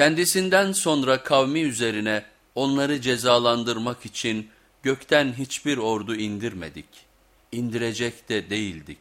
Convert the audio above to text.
Kendisinden sonra kavmi üzerine onları cezalandırmak için gökten hiçbir ordu indirmedik, indirecek de değildik.